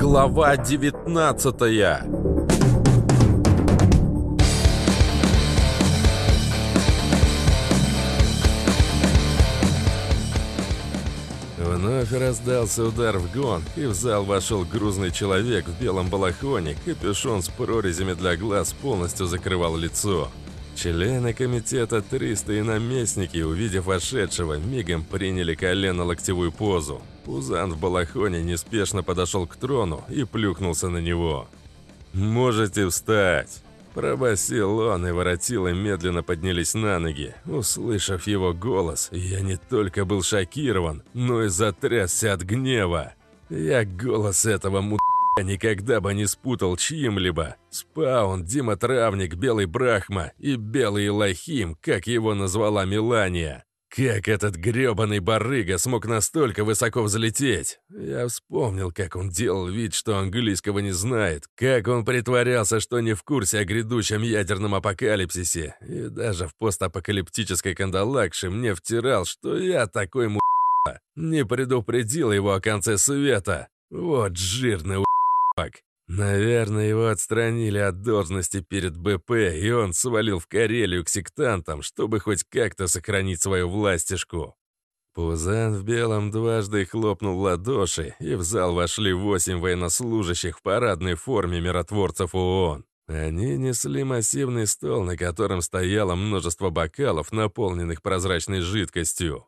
Глава 19 Вновь раздался удар в гон, и в зал вошел грузный человек в белом балахоне, капюшон с прорезями для глаз полностью закрывал лицо. Члены комитета 300 и наместники, увидев вошедшего, мигом приняли колено-локтевую позу. Пузан в балахоне неспешно подошел к трону и плюхнулся на него. «Можете встать!» Пробасил он, и воротилы медленно поднялись на ноги. Услышав его голос, я не только был шокирован, но и затрясся от гнева. Я голос этого муд никогда бы не спутал чьим-либо. Спаун, Дима Травник, Белый Брахма и Белый Лохим, как его назвала Милания. Как этот грёбаный барыга смог настолько высоко взлететь? Я вспомнил, как он делал вид, что английского не знает, как он притворялся, что не в курсе о грядущем ядерном апокалипсисе, и даже в постапокалиптической кандалакше мне втирал, что я такой му... не предупредил его о конце света. Вот жирный у***ак. Наверное, его отстранили от должности перед БП, и он свалил в Карелию к сектантам, чтобы хоть как-то сохранить свою властишку. Пузан в белом дважды хлопнул ладоши, и в зал вошли восемь военнослужащих в парадной форме миротворцев ООН. Они несли массивный стол, на котором стояло множество бокалов, наполненных прозрачной жидкостью.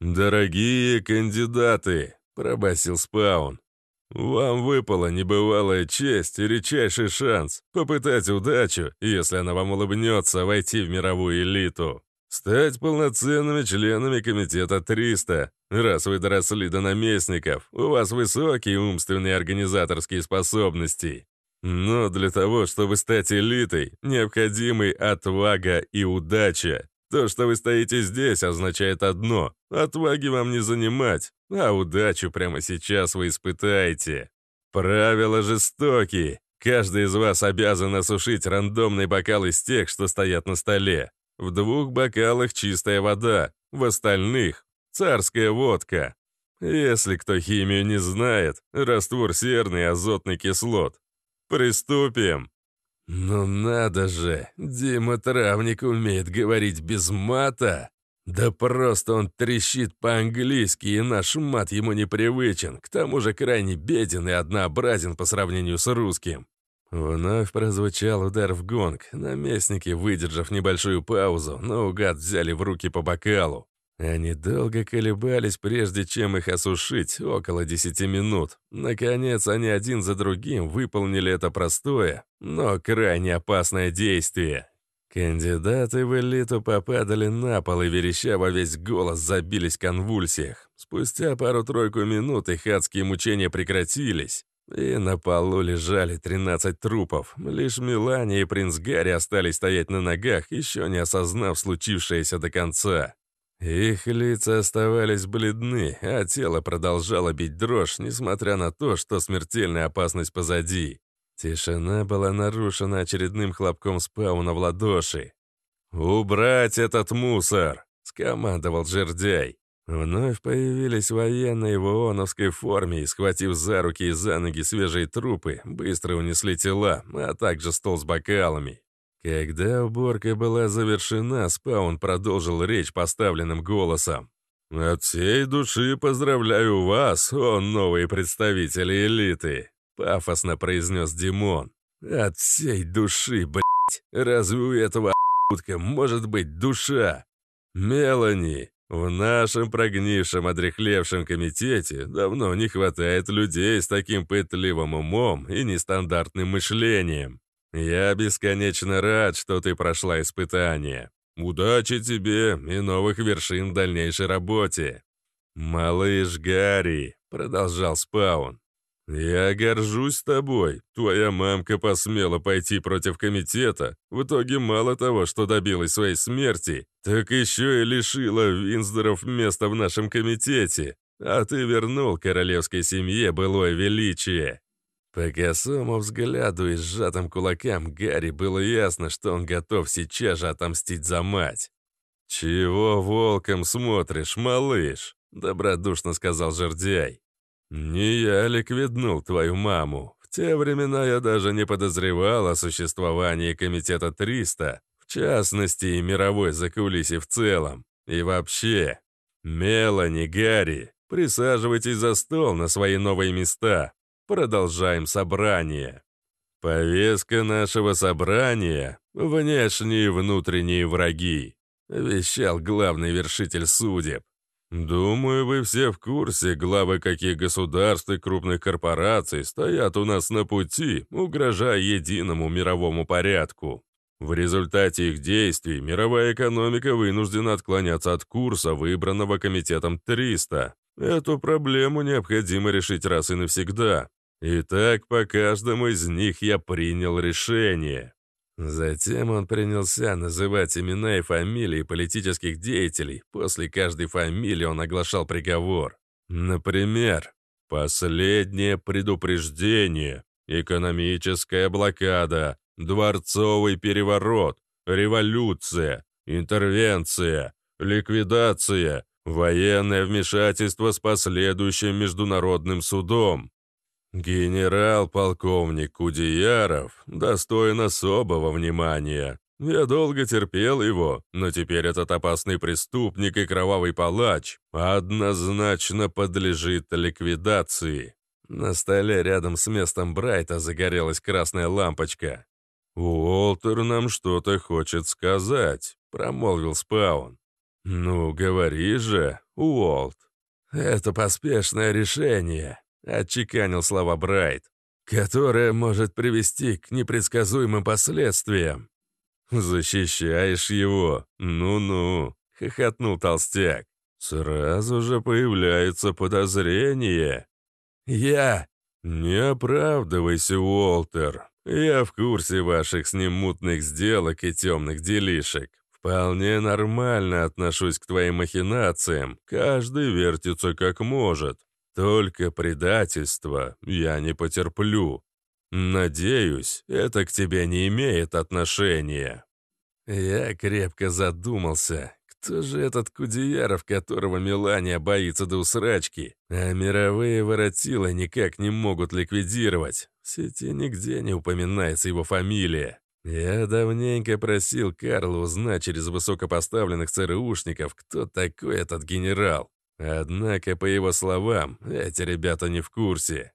«Дорогие кандидаты!» – пробасил Спаун. «Вам выпала небывалая честь и редчайший шанс попытать удачу, если она вам улыбнется, войти в мировую элиту. Стать полноценными членами Комитета 300. Раз вы доросли до наместников, у вас высокие умственные организаторские способности. Но для того, чтобы стать элитой, необходимы отвага и удача. То, что вы стоите здесь, означает одно – отваги вам не занимать, а удачу прямо сейчас вы испытаете. Правила жестокие. Каждый из вас обязан осушить рандомный бокал из тех, что стоят на столе. В двух бокалах чистая вода, в остальных – царская водка. Если кто химию не знает, раствор серный азотный кислот. Приступим. «Ну надо же, Дима Травник умеет говорить без мата!» «Да просто он трещит по-английски, и наш мат ему непривычен, к тому же крайне беден и однообразен по сравнению с русским». Вновь прозвучал удар в гонг. Наместники, выдержав небольшую паузу, наугад взяли в руки по бокалу. Они долго колебались, прежде чем их осушить, около десяти минут. Наконец, они один за другим выполнили это простое, но крайне опасное действие. Кандидаты в элиту попадали на пол и, вереща во весь голос, забились в конвульсиях. Спустя пару-тройку минут их адские мучения прекратились, и на полу лежали 13 трупов. Лишь Мелания и принц Гарри остались стоять на ногах, еще не осознав случившееся до конца. Их лица оставались бледны, а тело продолжало бить дрожь, несмотря на то, что смертельная опасность позади. Тишина была нарушена очередным хлопком спауна в ладоши. «Убрать этот мусор!» — скомандовал жердяй. Вновь появились военные в ООНовской форме и, схватив за руки и за ноги свежие трупы, быстро унесли тела, а также стол с бокалами. Когда уборка была завершена, Спаун продолжил речь поставленным голосом. «От всей души поздравляю вас, о новые представители элиты!» Пафосно произнес Димон. «От всей души, блядь! Разве у этого утка может быть душа? Мелани, в нашем прогнившем, одрехлевшем комитете давно не хватает людей с таким пытливым умом и нестандартным мышлением. «Я бесконечно рад, что ты прошла испытание. Удачи тебе и новых вершин в дальнейшей работе». «Малыш Гарри», — продолжал Спаун, — «я горжусь тобой. Твоя мамка посмела пойти против комитета. В итоге мало того, что добилась своей смерти, так еще и лишила Винсдоров места в нашем комитете. А ты вернул королевской семье былое величие. По косому взгляду и сжатым кулакам Гарри было ясно, что он готов сейчас же отомстить за мать. «Чего волком смотришь, малыш?» — добродушно сказал жердяй. Не я ликвиднул твою маму. В те времена я даже не подозревал о существовании Комитета 300, в частности и мировой закулисье в целом. И вообще, Мелани, Гарри, присаживайтесь за стол на свои новые места. Продолжаем собрание. Повестка нашего собрания — внешние и внутренние враги, вещал главный вершитель судеб. «Думаю, вы все в курсе, главы каких государств и крупных корпораций стоят у нас на пути, угрожая единому мировому порядку. В результате их действий мировая экономика вынуждена отклоняться от курса, выбранного комитетом 300. Эту проблему необходимо решить раз и навсегда. И так по каждому из них я принял решение. Затем он принялся называть имена и фамилии политических деятелей. После каждой фамилии он оглашал приговор. Например, «Последнее предупреждение», «Экономическая блокада», «Дворцовый переворот», «Революция», «Интервенция», «Ликвидация», «Военное вмешательство с последующим международным судом», «Генерал-полковник Кудеяров достоин особого внимания. Я долго терпел его, но теперь этот опасный преступник и кровавый палач однозначно подлежит ликвидации». На столе рядом с местом Брайта загорелась красная лампочка. «Уолтер нам что-то хочет сказать», — промолвил Спаун. «Ну, говори же, Уолт». «Это поспешное решение», Отчеканил слова Брайт. «Которое может привести к непредсказуемым последствиям». «Защищаешь его? Ну-ну», — хохотнул толстяк. «Сразу же появляется подозрение». «Я...» «Не оправдывайся, Уолтер. Я в курсе ваших с ним мутных сделок и темных делишек. Вполне нормально отношусь к твоим махинациям. Каждый вертится как может. Только предательство я не потерплю. Надеюсь, это к тебе не имеет отношения». Я крепко задумался, кто же этот Кудеяров, которого Мелания боится до усрачки, а мировые воротила никак не могут ликвидировать. В сети нигде не упоминается его фамилия. Я давненько просил Карла узнать через высокопоставленных ЦРУшников, кто такой этот генерал. Однако, по его словам, эти ребята не в курсе.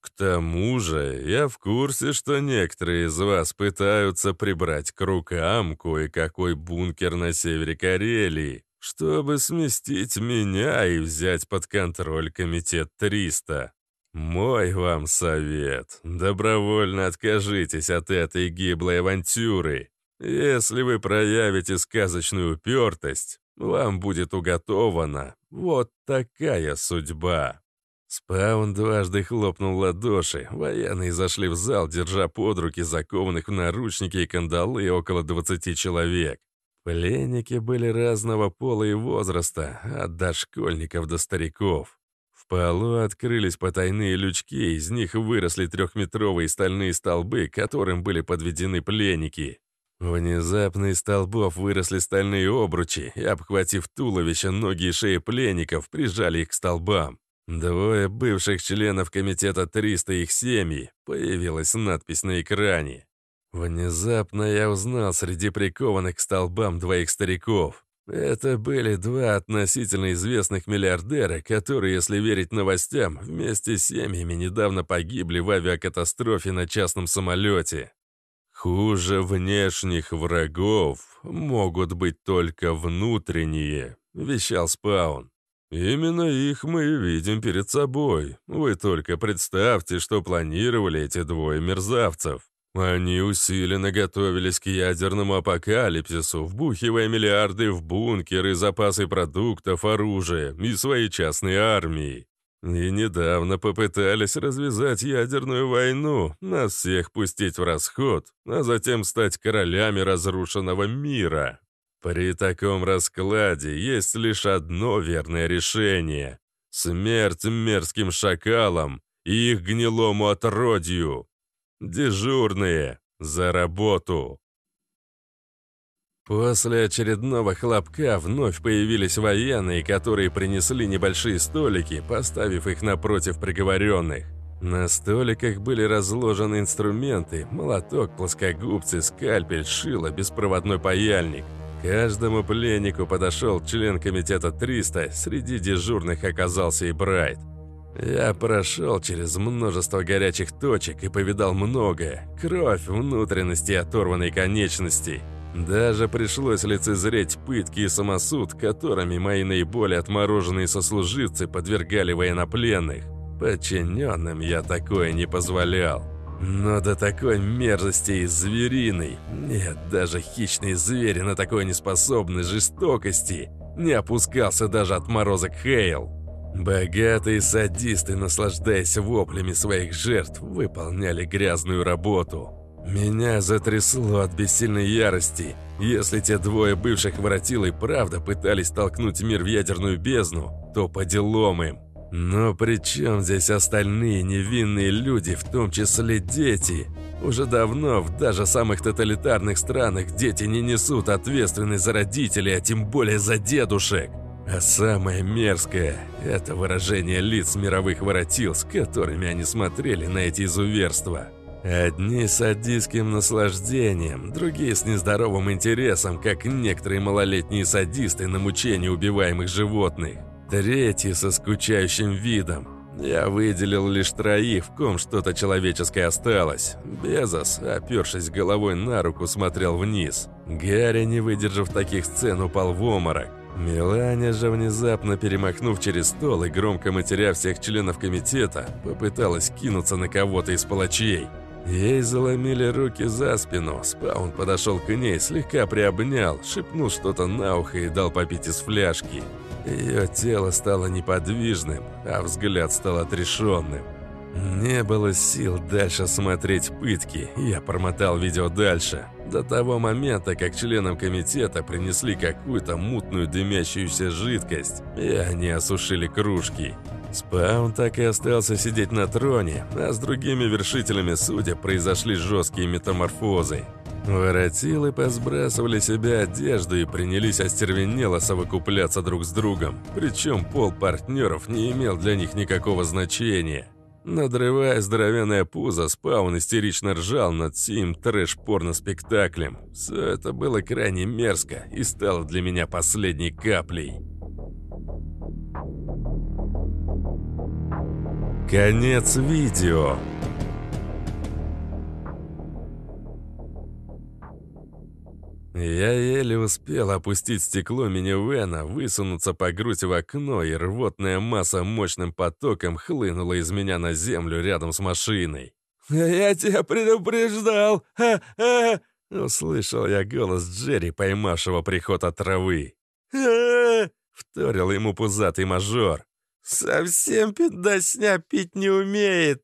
К тому же, я в курсе, что некоторые из вас пытаются прибрать к рукам кое-какой бункер на севере Карелии, чтобы сместить меня и взять под контроль комитет 300. Мой вам совет. Добровольно откажитесь от этой гиблой авантюры. Если вы проявите сказочную упертость, вам будет уготована вот такая судьба. Спаун дважды хлопнул ладоши. Военные зашли в зал, держа под руки закованных в наручники и кандалы около 20 человек. Пленники были разного пола и возраста, от дошкольников до стариков. В полу открылись потайные лючки, из них выросли трехметровые стальные столбы, к которым были подведены пленники. Внезапно из столбов выросли стальные обручи и, обхватив туловище, ноги и шеи пленников, прижали их к столбам. Двое бывших членов комитета 300 их семьи. Появилась надпись на экране. Внезапно я узнал среди прикованных к столбам двоих стариков. Это были два относительно известных миллиардера, которые, если верить новостям, вместе с семьями недавно погибли в авиакатастрофе на частном самолете. Хуже внешних врагов могут быть только внутренние, вещал Спаун. Именно их мы и видим перед собой. Вы только представьте, что планировали эти двое мерзавцев. Они усиленно готовились к ядерному апокалипсису, вбухивая миллиарды в бункеры, запасы продуктов, оружия и свои частные армии. И недавно попытались развязать ядерную войну, нас всех пустить в расход, а затем стать королями разрушенного мира. При таком раскладе есть лишь одно верное решение — смерть мерзким шакалам и их гнилому отродью. Дежурные за работу. После очередного хлопка вновь появились военные, которые принесли небольшие столики, поставив их напротив приговоренных. На столиках были разложены инструменты, молоток, плоскогубцы, скальпель, шило, беспроводной паяльник. Каждому пленнику подошел член комитета 300, среди дежурных оказался и Брайт. Я прошел через множество горячих точек и повидал многое. Кровь, внутренности и оторванные конечности. Даже пришлось лицезреть пытки и самосуд, которыми мои наиболее отмороженные сослуживцы подвергали военнопленных. Подчиненным я такое не позволял. Но до такой мерзости и звериной, нет, даже хищные звери на такой неспособны жестокости, не опускался даже отморозок Хейл. Богатые садисты, наслаждаясь воплями своих жертв, выполняли грязную работу. Меня затрясло от бессильной ярости. Если те двое бывших воротил и правда пытались толкнуть мир в ядерную бездну, то по делам им. Но при чем здесь остальные невинные люди, в том числе дети? Уже давно в даже самых тоталитарных странах дети не несут ответственность за родителей, а тем более за дедушек. А самое мерзкое – это выражение лиц мировых воротил, с которыми они смотрели на эти изуверства. Одни с садистским наслаждением, другие с нездоровым интересом, как некоторые малолетние садисты на мучение убиваемых животных. Третий со скучающим видом. Я выделил лишь троих, в ком что-то человеческое осталось. Безос, опершись головой на руку, смотрел вниз. Гарри, не выдержав таких сцен, упал в оморок. Мелания же, внезапно перемахнув через стол и громко матеря всех членов комитета, попыталась кинуться на кого-то из палачей. Ей заломили руки за спину. Спаун подошел к ней, слегка приобнял, шепнул что-то на ухо и дал попить из фляжки. Ее тело стало неподвижным, а взгляд стал отрешенным. Не было сил дальше смотреть пытки, я промотал видео дальше. До того момента, как членам комитета принесли какую-то мутную дымящуюся жидкость, и они осушили кружки. Спаун так и остался сидеть на троне, а с другими вершителями судя произошли жесткие метаморфозы. Воротилы посбрасывали себе одежду и принялись остервенело совокупляться друг с другом, причем пол партнеров не имел для них никакого значения. Надрывая здоровенное пузо, Спаун истерично ржал над сим трэш-порно-спектаклем. Все это было крайне мерзко и стало для меня последней каплей. Конец видео. Я еле успел опустить стекло минивэна, высунуться по грудь в окно, и рвотная масса мощным потоком хлынула из меня на землю рядом с машиной. «Я тебя предупреждал! Ха-ха!» Услышал я голос Джерри, поймавшего приход от травы. «Ха-ха!» Вторил ему пузатый мажор. «Совсем пидосня пить не умеет!»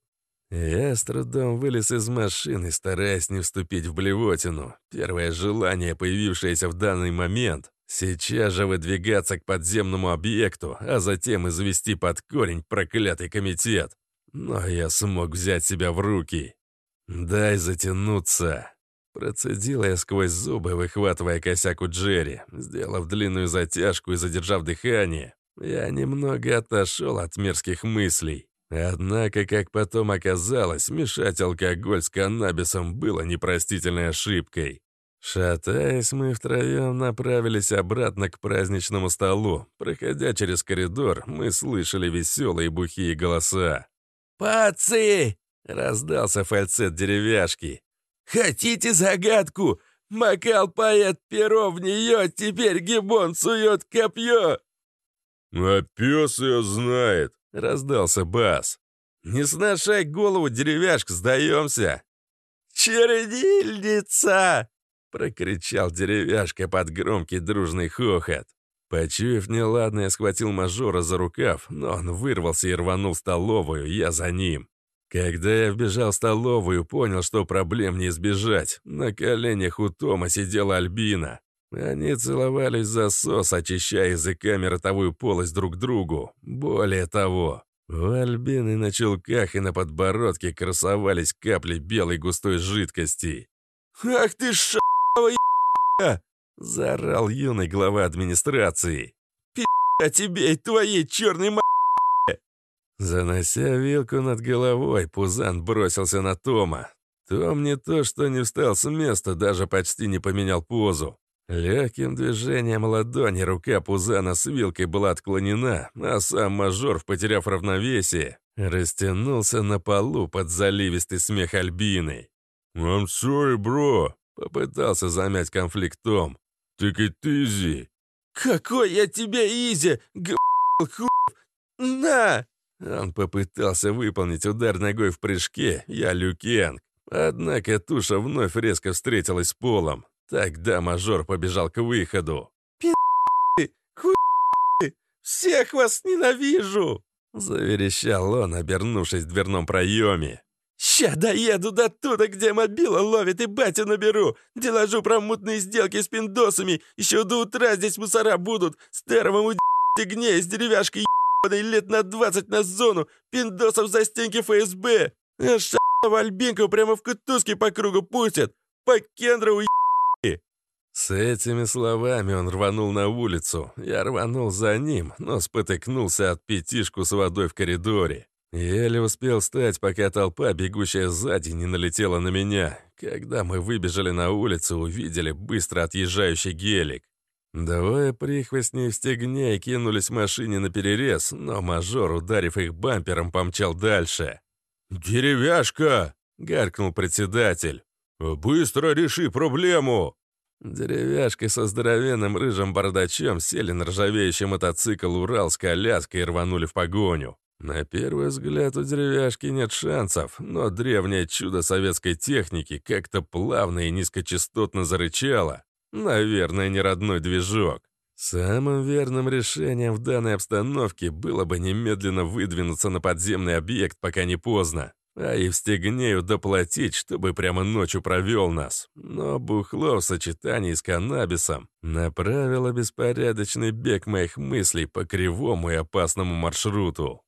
Я с трудом вылез из машины, стараясь не вступить в блевотину. Первое желание, появившееся в данный момент, сейчас же выдвигаться к подземному объекту, а затем извести под корень проклятый комитет. Но я смог взять себя в руки. «Дай затянуться!» Процедил я сквозь зубы, выхватывая косяк у Джерри. Сделав длинную затяжку и задержав дыхание, я немного отошел от мерзких мыслей. Однако, как потом оказалось, мешать алкоголь с каннабисом было непростительной ошибкой. Шатаясь, мы втроем направились обратно к праздничному столу. Проходя через коридор, мы слышали веселые бухие голоса. «Пацы!» — раздался фальцет деревяшки. «Хотите загадку? Макал поэт перо в нее, теперь гибон сует копье!» «А пес ее знает!» — раздался бас. «Не сношай голову, деревяшка, сдаемся!» «Чернильница!» — прокричал деревяшка под громкий дружный хохот. Почуяв неладное, схватил мажора за рукав, но он вырвался и рванул в столовую, я за ним. Когда я вбежал в столовую, понял, что проблем не избежать. На коленях у Тома сидела Альбина. Они целовались за сос, очищая языками ротовую полость друг другу. Более того, у Альбины на челках и на подбородке красовались капли белой густой жидкости. «Ах ты шава Заорал юный глава администрации. «Пи***а тебе и твоей черной м***!» Занося вилку над головой, Пузан бросился на Тома. Том не то что не встал с места, даже почти не поменял позу. Легким движением ладони рука Пузана с вилкой была отклонена, а сам мажор, потеряв равновесие, растянулся на полу под заливистый смех Альбины. «I'm sorry, bro», — попытался замять конфликт Том. «Take it easy». «Какой я тебе изи, г***, хуй, на!» Он попытался выполнить удар ногой в прыжке, я Люкенг. Однако туша вновь резко встретилась с полом. Тогда мажор побежал к выходу. «Пи***, хуй, всех вас ненавижу!» Заверещал он, обернувшись в дверном проеме. «Ща доеду до туда, где мобила ловит, и батю наберу. Доложу про мутные сделки с пиндосами. Еще до утра здесь мусора будут. Старому у гней с деревяшкой ебаной лет на 20 на зону. Пиндосов за стенки ФСБ. А шахтов Альбинку прямо в кутузке по кругу пустят. По Кендрову с этими словами он рванул на улицу. Я рванул за ним, но спотыкнулся от пятишку с водой в коридоре. Еле успел встать, пока толпа, бегущая сзади, не налетела на меня. Когда мы выбежали на улицу, увидели быстро отъезжающий гелик. Двое прихвостней в стегне кинулись машине на перерез, но мажор, ударив их бампером, помчал дальше. «Деревяшка!» — гаркнул председатель. «Быстро реши проблему!» Деревяшкой со здоровенным рыжим бардачом сели на ржавеющий мотоцикл «Урал» с коляской и рванули в погоню. На первый взгляд у деревяшки нет шансов, но древнее чудо советской техники как-то плавно и низкочастотно зарычало. Наверное, не родной движок. Самым верным решением в данной обстановке было бы немедленно выдвинуться на подземный объект, пока не поздно. А и в стегнею доплатить, чтобы прямо ночью провел нас. Но бухло в сочетании с каннабисом направило беспорядочный бег моих мыслей по кривому и опасному маршруту.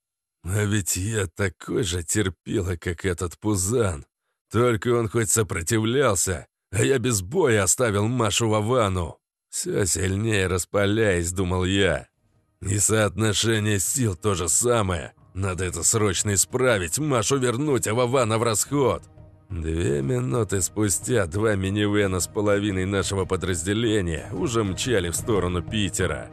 А ведь я такой же терпила, как этот пузан. Только он хоть сопротивлялся, а я без боя оставил Машу в Авану. Все сильнее распаляясь, думал я. И соотношение сил то же самое. Надо это срочно исправить, Машу вернуть, а Вована в расход. Две минуты спустя два минивэна с половиной нашего подразделения уже мчали в сторону Питера.